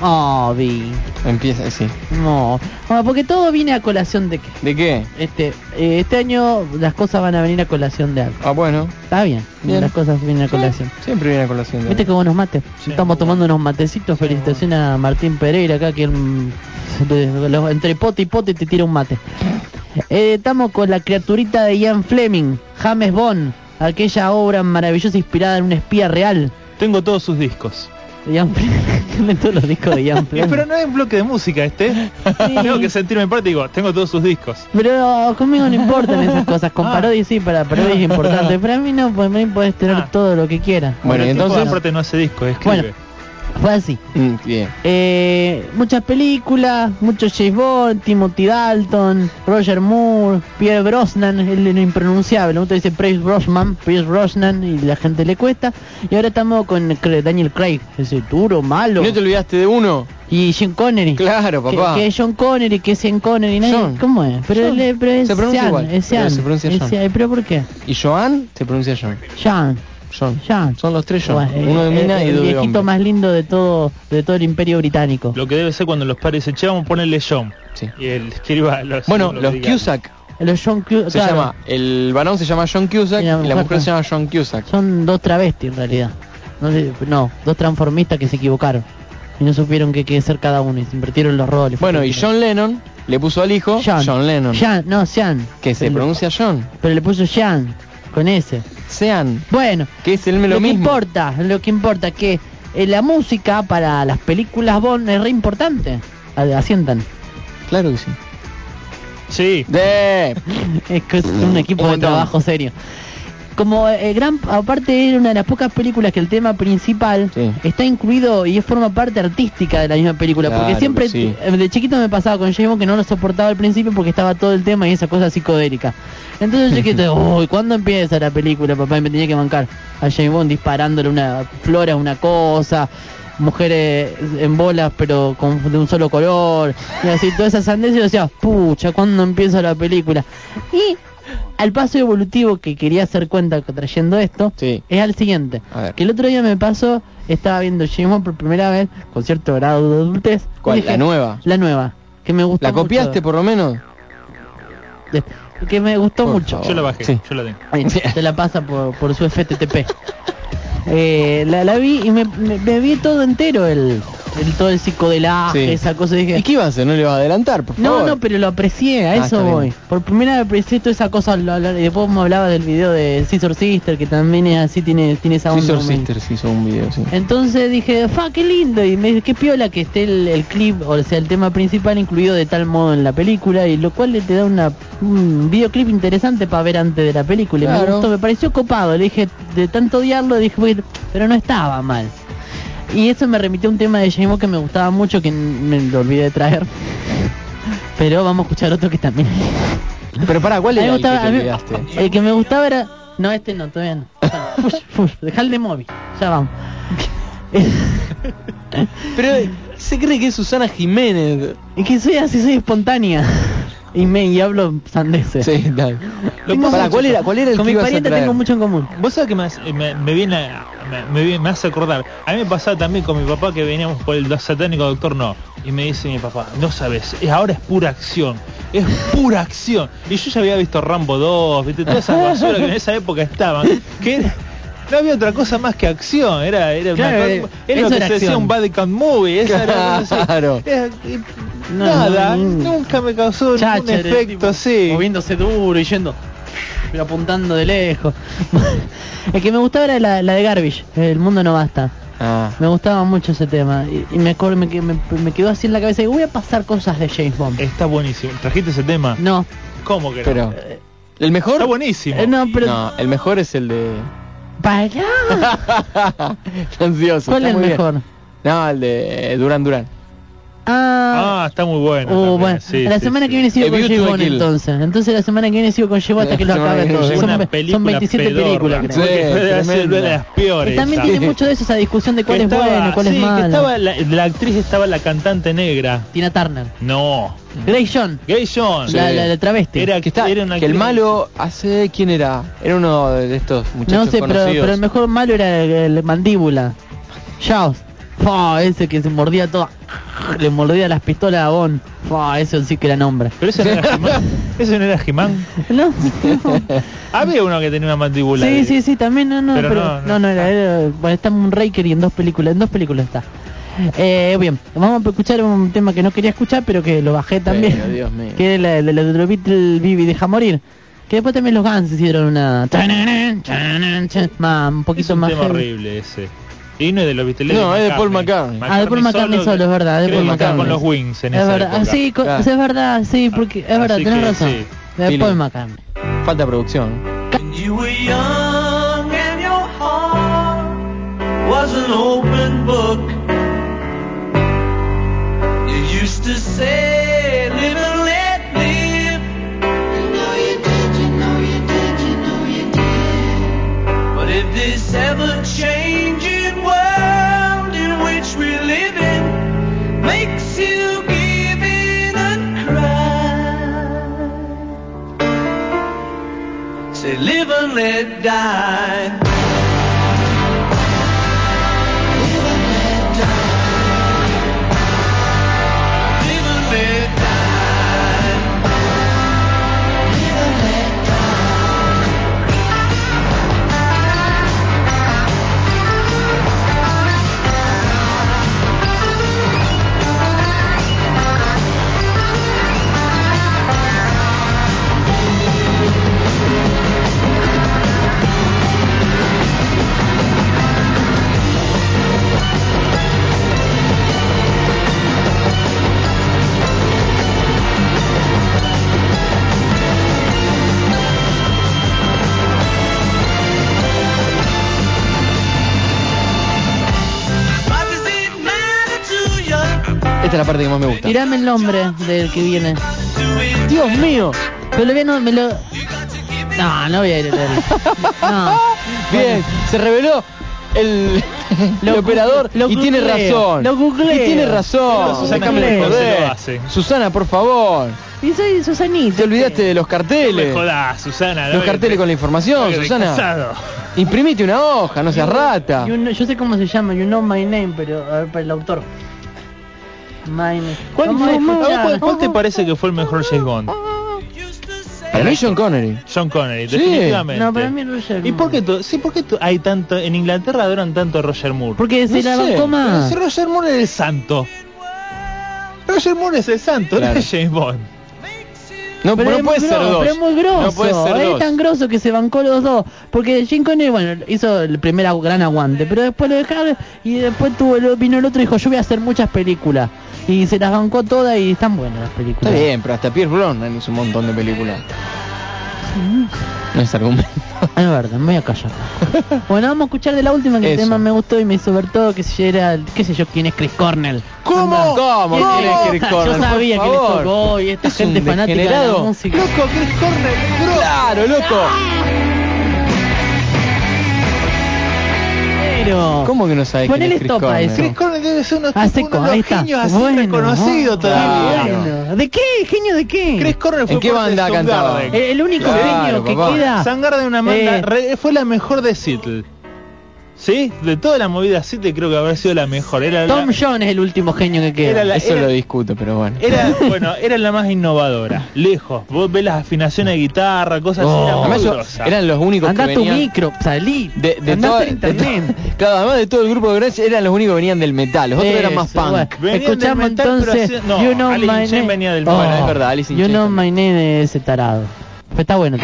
Oh, vi. Empieza, sí. No. Bueno, porque todo viene a colación de qué. ¿De qué? Este, eh, este año las cosas van a venir a colación de algo. Ah, bueno. Está bien. Bien. Las cosas vienen a colación. Siempre viene a colación. de Viste algo. que buenos mates. Sí. Estamos tomando unos matecitos. Felicitaciones a Martín Pereira acá que *laughs* de- los- entre pote y pote te tira un mate. Eh, estamos con la criaturita de Ian Fleming, James Bond, aquella obra maravillosa inspirada en un espía real. Tengo todos sus discos. *laughs* Tiene todos los discos de Ian *laughs* Eh, Fleming. pero no es un bloque de música este. *laughs* Tengo que sentirme parte y digo, tengo todos sus discos. Pero conmigo no importan esas cosas. Con Ah. parodias sí, para parodias es importante. Pero a mí no, pues a mí podés tener Ah. todo lo que quieras. Bueno, tipo entonces- aparte no hace discos, escribe. Bueno. Fue así. Mm, bien. Eh, muchas películas, muchos James Bond, Timothy Dalton, Roger Moore, Pierre Brosnan, el de lo impronunciable, uno dice Pierce Brosnan, Pierce Brosnan y la gente le cuesta. Y ahora estamos con Daniel Craig, ese duro, malo. ¿No te olvidaste de uno? Y Sean Connery. Claro, papá. Que, que es John Connery, que es Sean Connery, nadie- John. ¿cómo es? Pero, él- pero es Se pronuncia Sean, igual, es pero Sean, se pronuncia es. Sean. ¿Pero por qué? Y Joan se pronuncia John. Sean. John. John. Son los tres John. Bueno, eh, Uno de el- mina y el dos de viejito hombre. más lindo de todo de todo el imperio británico. Lo que debe ser cuando los padres dicen, che, vamos a ponerle John. Sí. Y escriba los *laughs* Bueno, los los. Cusack Los John se claro, llama, el varón se llama John Cusack Y y la mujer se llama John Cusack. son dos travestis en realidad. No, sé, no, dos transformistas que se equivocaron y no supieron qué qué ser cada uno y se invirtieron los roles. Bueno, y John Lennon le puso al hijo John, John Lennon, Sean, no, Sean. que se pronuncia John. Pero le puso Sean con ese. Sean, Bueno, que es el lo, lo, que importa, lo que importa que eh, la música para las películas Bond es re importante. A- Asientan. Claro que sí. Sí. De *laughs* Es que es un equipo Un de trabajo serio. Como eh, gran, aparte era una de las pocas películas que el tema principal Sí. está incluido y es forma parte artística de la misma película, porque siempre sí. eh, de chiquito me pasaba con James Bond que no lo soportaba al principio porque estaba todo el tema y esa cosa psicodélica. Entonces yo que *laughs* uy, ¿cuándo empieza la película, papá? Y me tenía que bancar a James Bond disparándole una flora, una cosa, mujeres en bolas pero con, de un solo color, y así todas esas sandeces y yo decía, pucha, ¿cuándo empieza la película? Y al paso evolutivo que quería hacer cuenta que trayendo esto Sí. es al siguiente. Que el otro día me pasó, estaba viendo James por primera vez con cierto grado de adultez. ¿Cuál? dije, ¿La nueva? La nueva. Que me gustó ¿La copiaste mucho. por lo menos? De- Que me gustó Por mucho. favor. Yo la bajé, Sí. yo la tengo. Ay, te la pasa por, por su FTTP. *laughs* Eh, la, la vi y me, me- me vi todo entero el, el todo el psicodelaje, Sí. esa cosa y dije, ¿Y qué iba a hacer? ¿No le va a adelantar, por no, favor? no, pero lo aprecié, a Ah, eso está bien. voy. Por primera vez aprecié toda esa cosa, lo- lo- y después me hablaba del video de Scissor Sister, que también es así, tiene, tiene esa onda. Scissor muy- Sisters hizo un video, sí. Entonces dije, fa, qué lindo, y me dije, qué piola que esté el, el clip, o sea, el tema principal incluido de tal modo en la película, y lo cual le te da una, un videoclip interesante para ver antes de la película. Y me Claro. gustó, me pareció copado, le dije, de tanto odiarlo, dije, bueno, pero no estaba mal. Y eso me remitió a un tema de James Bond que me gustaba mucho, que me lo olvidé de traer. Pero vamos a escuchar otro que también. Pero para, ¿cuál era el que gustaba- te a mí- olvidaste? el que me gustaba era... No, este no, todavía no. Fush, *laughs* fush, dejá el de móvil, ya vamos. Pero se cree que es Susana Jiménez. Es que soy así, soy espontánea. Y me y hablo sandeces. Sí, *laughs* dale. ¿cuál era, ¿cuál era el Con que mi pariente tengo mucho en común. Vos sabés que me, hace- me, me viene a- me, me viene- me hace acordar. A mí me pasaba también con mi papá que veníamos por el satánico doctor no. Y me dice mi papá, no sabes, es- ahora es pura acción. Es pura acción. Y yo ya había visto Rambo 2, viste, todas esas basuras que en esa época estaban. Que era- no había otra cosa más que acción. Era, era, una Claro, eh, era lo eso que era se decía acción. un body count movie. Esa era. Claro. Y- No, nada, no, no. nunca me causó ningún efecto tipo, así. Moviéndose duro y yendo. Pero apuntando de lejos. *laughs* el que me gustaba era la, la de Garbage, El mundo no basta. Ah. Me gustaba mucho ese tema. Y, y me, acuerdo- me, me, me quedó así en la cabeza. Y voy a pasar cosas de James Bond. Está buenísimo. ¿Trajiste ese tema? No, ¿Cómo que no? Pero, ¿el mejor? Está buenísimo. eh, no, pero. No, el mejor es el de... ¡Para allá! *laughs* Ansioso. ¿Cuál es el muy bien. mejor? No, el de Duran Duran. Ah, Ah, está muy bueno. uh, también, bueno. sí, la sí, semana sí. que viene sigo con Kill. entonces. Entonces la semana que viene sigo con Llevo hasta que lo acabe todo. Son, son 27 pedorra. películas, creo. Una de las peores. También tiene mucho de eso, esa discusión de cuál Que es estaba- bueno, cuál sí, es que malo. estaba la, la actriz estaba la cantante negra. Tina Turner. No. Grey John. Gay John. La, la, la travesti. Era, Que, está, era una que el malo hace... ¿Quién era? Era uno de estos muchachos No sé, pero, conocidos. pero el mejor malo era el, el mandíbula. Jaws. Fua, ese que se mordía todo. Le mordía las pistolas a Bond. Fua, eso sí que era nombre. Pero ese no era He-Man. *laughs* Ese no era He-Man. No, no. *laughs* Había uno que tenía una mandíbula. Sí, de- sí, sí, también, no, no, Pero pero, no, no, no. no, era, era- bueno, está Moonraker y en dos películas, en dos películas está. Eh, bien, vamos a escuchar un tema que no quería escuchar, pero que lo bajé también, Pero, Dios mío. que es la, la, la de los Beatles Vivi deja morir. Que después también los Guns hicieron una... Un Es poquito un más tema horrible ese. Y no es de los Beatles. No, es de Paul McCartney. Ah, de Paul McCartney solo, es verdad, de Paul McCartney. con los Wings en Es esa verdad, época. sí, Claro. es verdad, sí, porque es verdad, Así tenés que, razón. sí. De. Paul McCartney. Falta producción. Was an open book. You used to say, Let die. Parte que más me gusta. Tirame el nombre del que viene. Dios mío. Pero lo no, me lo... No, no voy a ir a No. *laughs* Bien, se reveló el, *laughs* operador lo y tiene razón. lo googleo. Y tiene razón. Susana. Susana, por favor. Y soy Susanita. Te olvidaste de los No me carteles. jodas, Susana. Los carteles con la información, Susana. Imprimite una hoja, no seas rata. You know- yo sé cómo se llama, you know my name, pero a ver, para el autor. ¿Cuál, fue- cuál- cuál te parece que fue el mejor James Bond? Para mí John Connery. John Connery, Sí. definitivamente. No, para mí Roger ¿Y por qué, Moore. tú- sí, por qué tú- hay tanto en Inglaterra adoran tanto a Roger Moore? Porque se No la sé, bancó más. Si Roger Moore es el santo. Roger Moore es el santo, Claro. no es James Bond. No, Pero no puede ser dos. Pero es muy grosso. No puede ser es dos. tan grosso que se bancó los dos. Porque Jim Connery, bueno, hizo el primer gran aguante. Pero después lo dejaron y después tuvo el- vino el otro y dijo, yo voy a hacer muchas películas. Y se las bancó todas y están buenas las películas. Está bien, pero hasta Pierce Brosnan hizo un montón de películas. *laughs* No es argumento. Ah, Es verdad, me voy a callar. bueno, vamos a escuchar de la última que el Eso. tema me gustó y me hizo ver todo, que si era, qué sé yo, quién es Chris Cornell. ¿Cómo? ¿Cómo? ¿Quién ¿Quién es Chris Yo Cornell? sabía Por que le favor. tocó y esta Es gente un fanática de la degenerado. música. Loco, Chris Cornell, bro. Claro, loco. Claro. ¿Cómo que no sabes quién es Chris stop a eso. Chris Cornell debe ser uno, Ah, uno de los está. genios así Bueno, reconocido oh, todavía. bueno. ¿De qué? ¿Genio de qué? Chris Cornell fue ¿En qué de banda cantaba? El único Claro, genio que papá. queda. Soundgarden una banda, Eh. re- fue la mejor de Seattle. ¿Sí? De toda la movida Seattle creo que habrá sido la mejor. Era la, Tom Jones es el último genio que queda. Era la- Eso era- lo discuto, pero bueno. era, *laughs* bueno, era la más innovadora. Lejos. Vos ves las afinaciones de guitarra, cosas así. Oh. era muy Además, yo- eran los únicos Anda que tu venían... micro, salí. De, de Andá toda- de to- *laughs* claro, además de todo el grupo de Grunge eran los únicos que venían del metal, los otros eran más Eso, punk. bueno. Escuchamos metal, entonces hacían- no, You Know Alice My Name. venía del Oh, Bueno, es verdad, Alice You Know también. My Name de ese tarado. Pero está bueno. If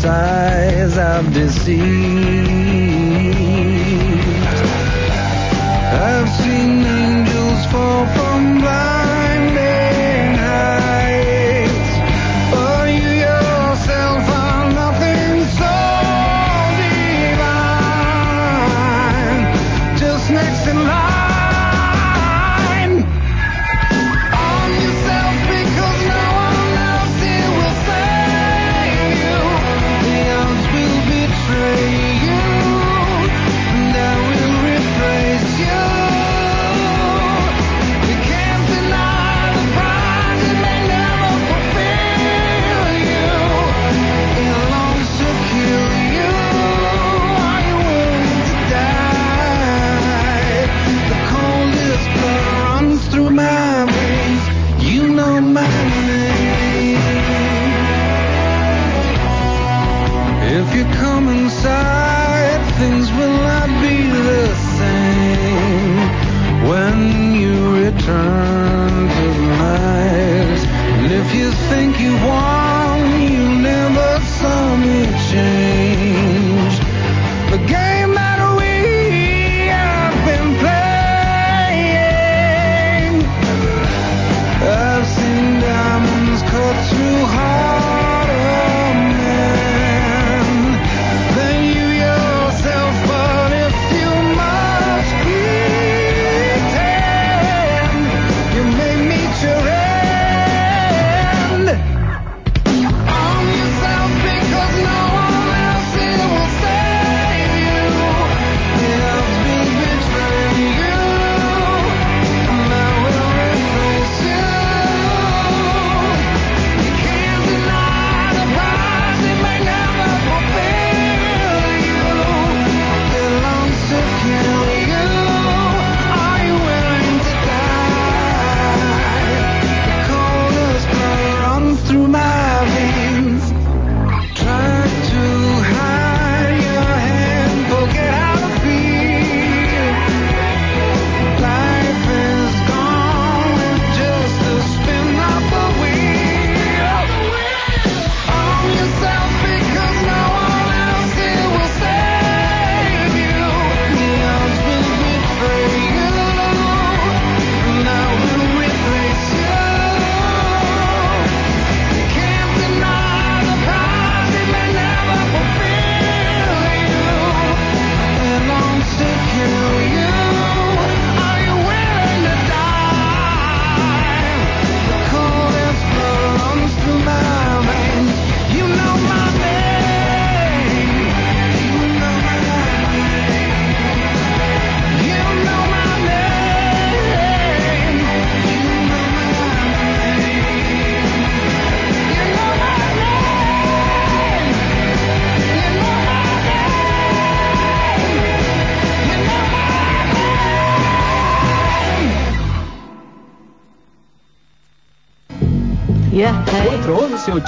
size of disease. I've seen angels fall.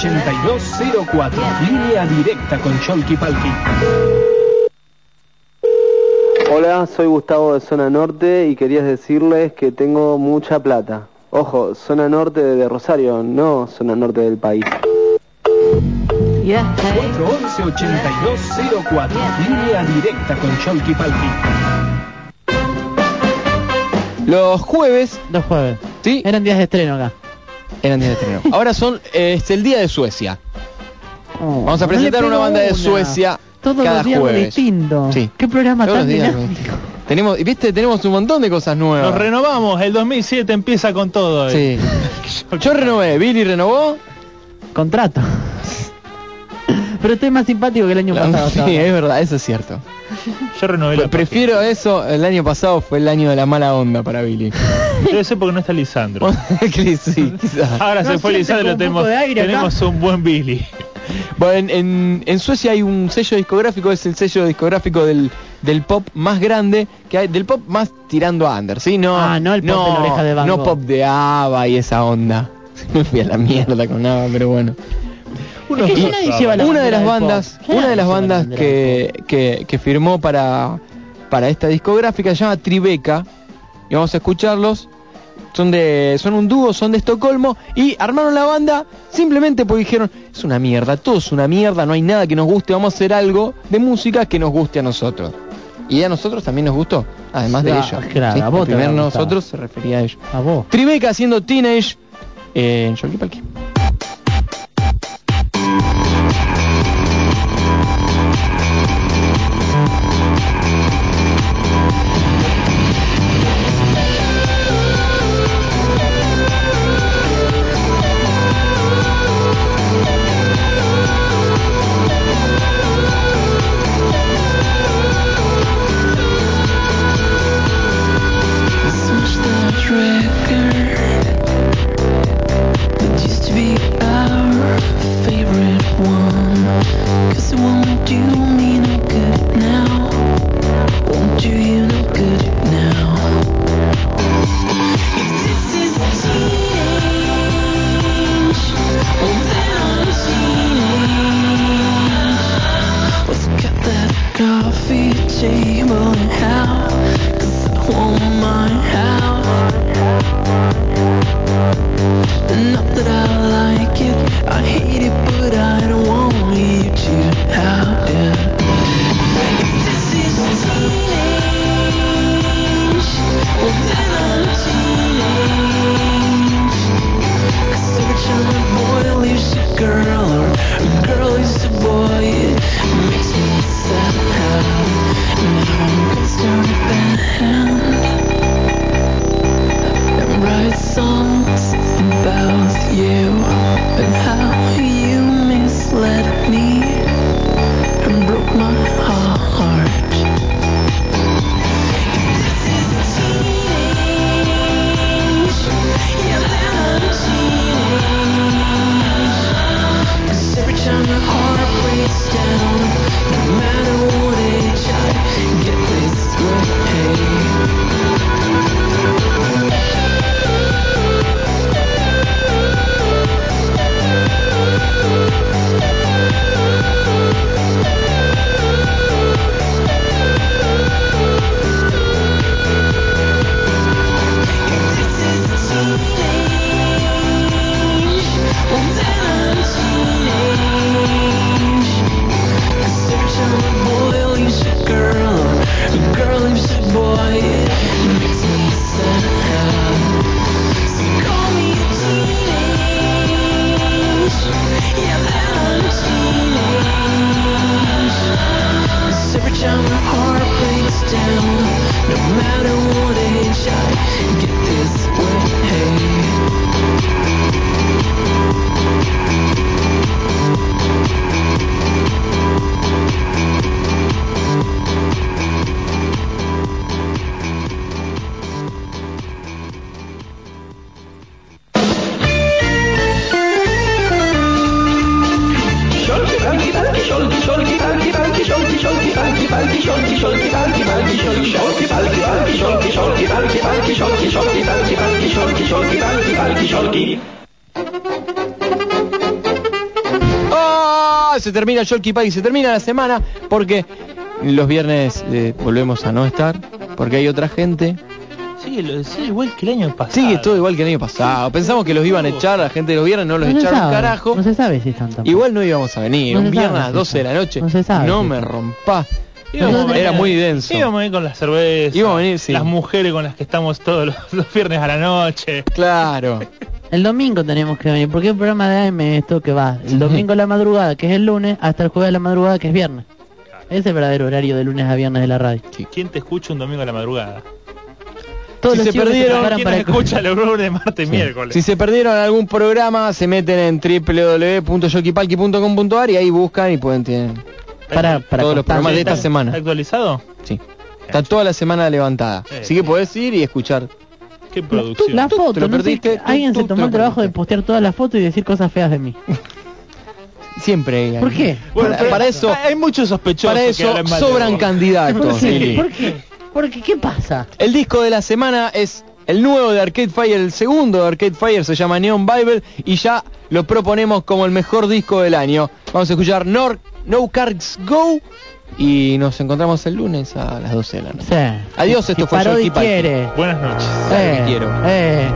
411-8204. Línea directa con Cholky Palki. Hola, soy Gustavo de Zona Norte y quería decirles que tengo mucha plata. Ojo, zona norte de Rosario, no zona norte del país. 411-8204. Línea directa con Cholky Palki. Los jueves, Los jueves. ¿sí? Eran días de estreno acá. Eran días de estreno. Ahora son eh, es el día de Suecia. Oh, Vamos a no presentar una pegó banda de una. Suecia Todos cada los días jueves. distinto. Sí. Qué programa Todos tan los días. dinámico. Tenemos, y viste, tenemos un montón de cosas nuevas. Nos renovamos, el 2007 empieza con todo. eh. Sí. *laughs* Yo renové, Billy renovó. Contrato. Pero estoy más simpático que el año pasado. Sí, *laughs* es verdad, eso es cierto. Yo renové la Prefiero eso, el año pasado fue el año de la mala onda para Billy. *laughs* Debe ser porque no está Lisandro. *laughs* sí. Ahora No se fue Lisandro, un tenemos, un buen Billy. Bueno, en, en- en Suecia hay un sello discográfico, es el sello discográfico del, del pop más grande, que hay, del pop más tirando a under, ¿sí? No, Ah, no el pop de la oreja de Van no pop de ABBA y esa onda. Me fui a la mierda con ABBA, pero bueno. Es que ya nadie lleva la una de las bandas, una de las la bandas que, que, que firmó para, para esta discográfica se llama Tribeca y vamos a escucharlos. Son de son un dúo, son de Estocolmo y armaron la banda simplemente porque dijeron, es una mierda, todo es una mierda, no hay nada que nos guste, vamos a hacer algo de música que nos guste a nosotros. Y a nosotros también nos gustó, además de ellos. claro, ¿sí? a vos El primer nosotros se refería a ellos. A vos. Tribeca haciendo Teenage eh, en Yolki Palki. I. Not that I like it, I hate it, but I don't want you to have it. This is teenage. Then I'm every time girl songs about you ¡Ah! Se termina el Yolki Pagi, se termina la semana porque los viernes eh, volvemos a no estar, porque hay otra gente Sigue, lo, sigue igual que el año pasado. Sigue todo igual que el año pasado. Pensamos que los iban a echar, la gente de los viernes no los No echaron sabe, carajo. No se sabe si están tampoco. Igual no íbamos a venir, No un viernes a las si 12 de la noche. No se sabe No si me está. Íbamos Era venir- muy denso. Íbamos a ir con las cervezas. Íbamos a venir, sí. Las mujeres con las que estamos todos los, los viernes a la noche. Claro. El domingo tenemos que venir, porque el programa de AM es esto que va. El domingo a la madrugada, que es el lunes, hasta el jueves a la madrugada, que es viernes. Ese es el verdadero horario de lunes a viernes de la radio. ¿Quién te escucha un domingo a la madrugada? Todos Si los se perdieron, ¿Quién para escucha los lunes, martes y miércoles? Si se perdieron algún programa, se meten en www.yokipalki.com.ar y ahí buscan y pueden tener para, para todos los programas de esta ¿Está semana. actualizado? Sí. Está toda la semana levantada. Así que podés ir y escuchar. ¿Qué producción? La foto, lo no sé, perdiste, tú- alguien se tú tomó el trabajo de postear todas las fotos y decir cosas feas de mí. Siempre. hay ¿Por qué? Bueno, para eso, hay muchos sospechosos para eso sobran candidatos. ¿Por qué? ¿Por qué? Porque, ¿qué pasa? El disco de la semana es el nuevo de Arcade Fire, el segundo de Arcade Fire se llama Neon Bible y ya lo proponemos como el mejor disco del año. Vamos a escuchar Nor No Cards Go y nos encontramos el lunes a las 12 de la noche. Sí. Adiós, esto Si fue Parodi. Buenas noches. Eh, quiero. eh.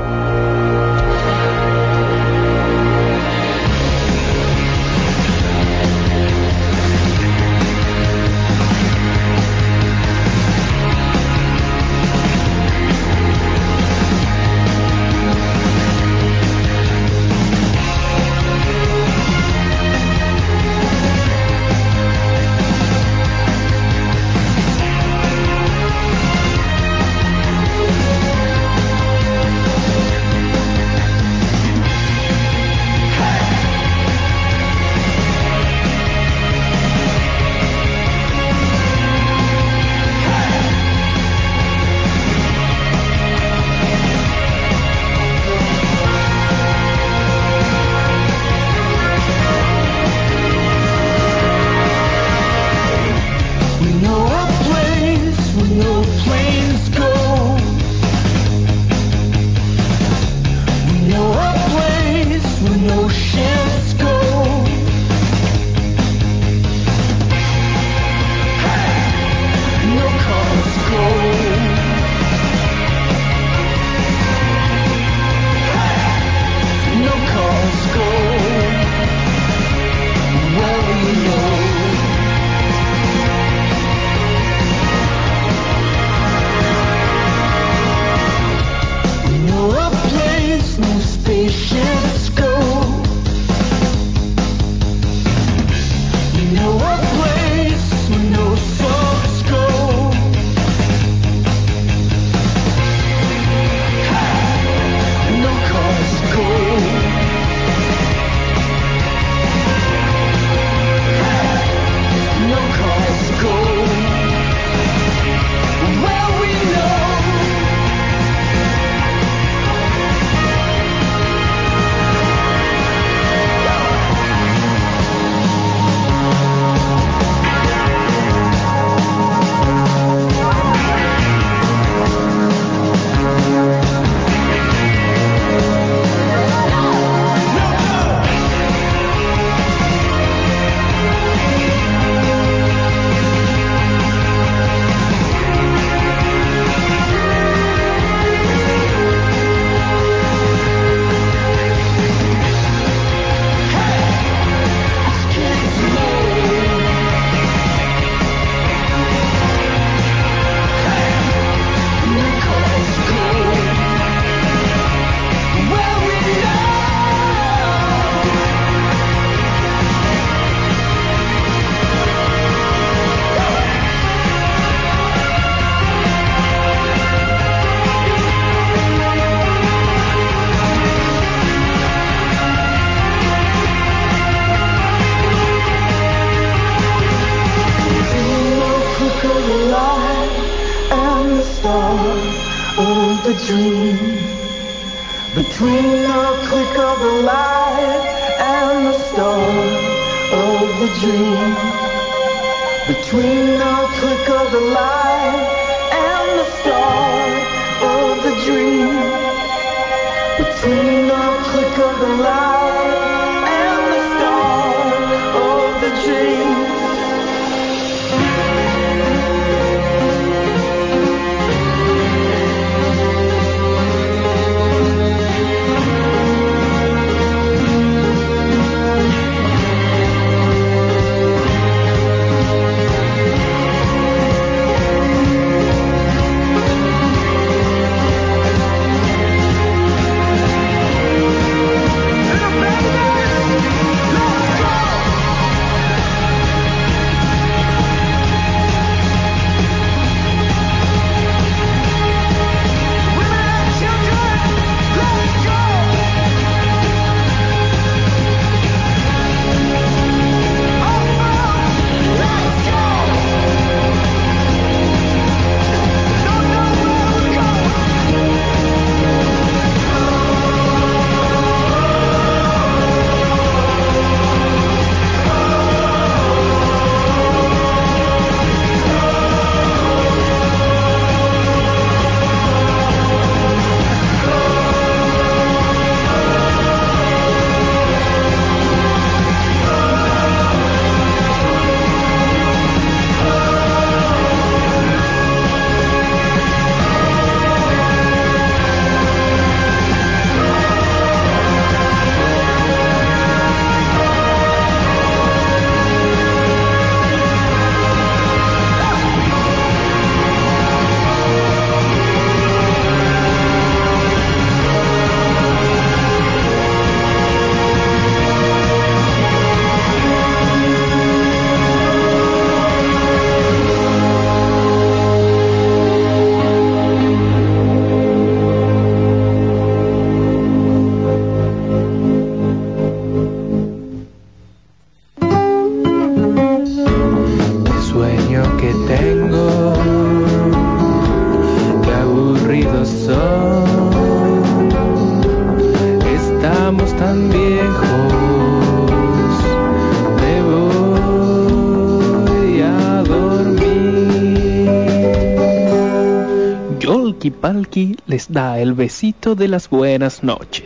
Palki les da el besito de las buenas noches.